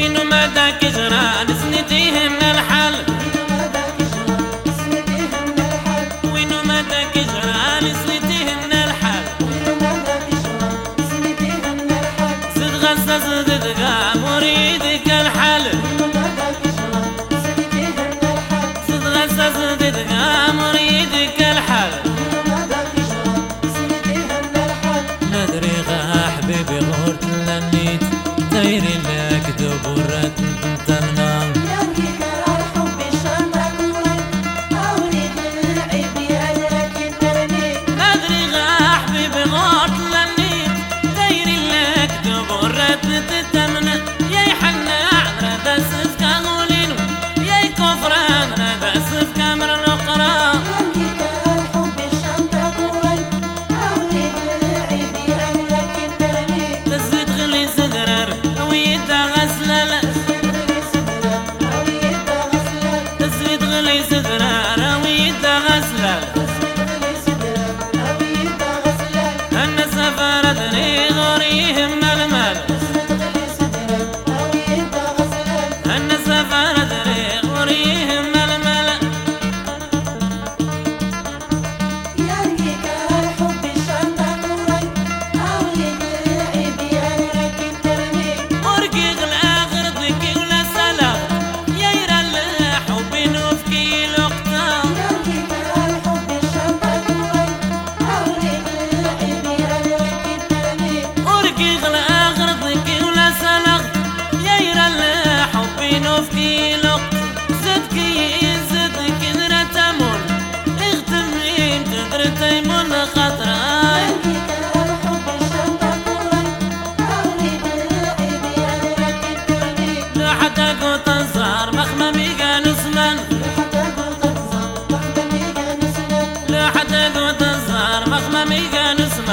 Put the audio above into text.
وين ما ذاك جران سنديه من الحل وين ما ذاك جران سنديه من الحل زد غزة زد دقا مريدك الحل. زد غزة زد دقا مريدك الحل. حتى لا حتى قوت الزهر مخمم يقال اسمن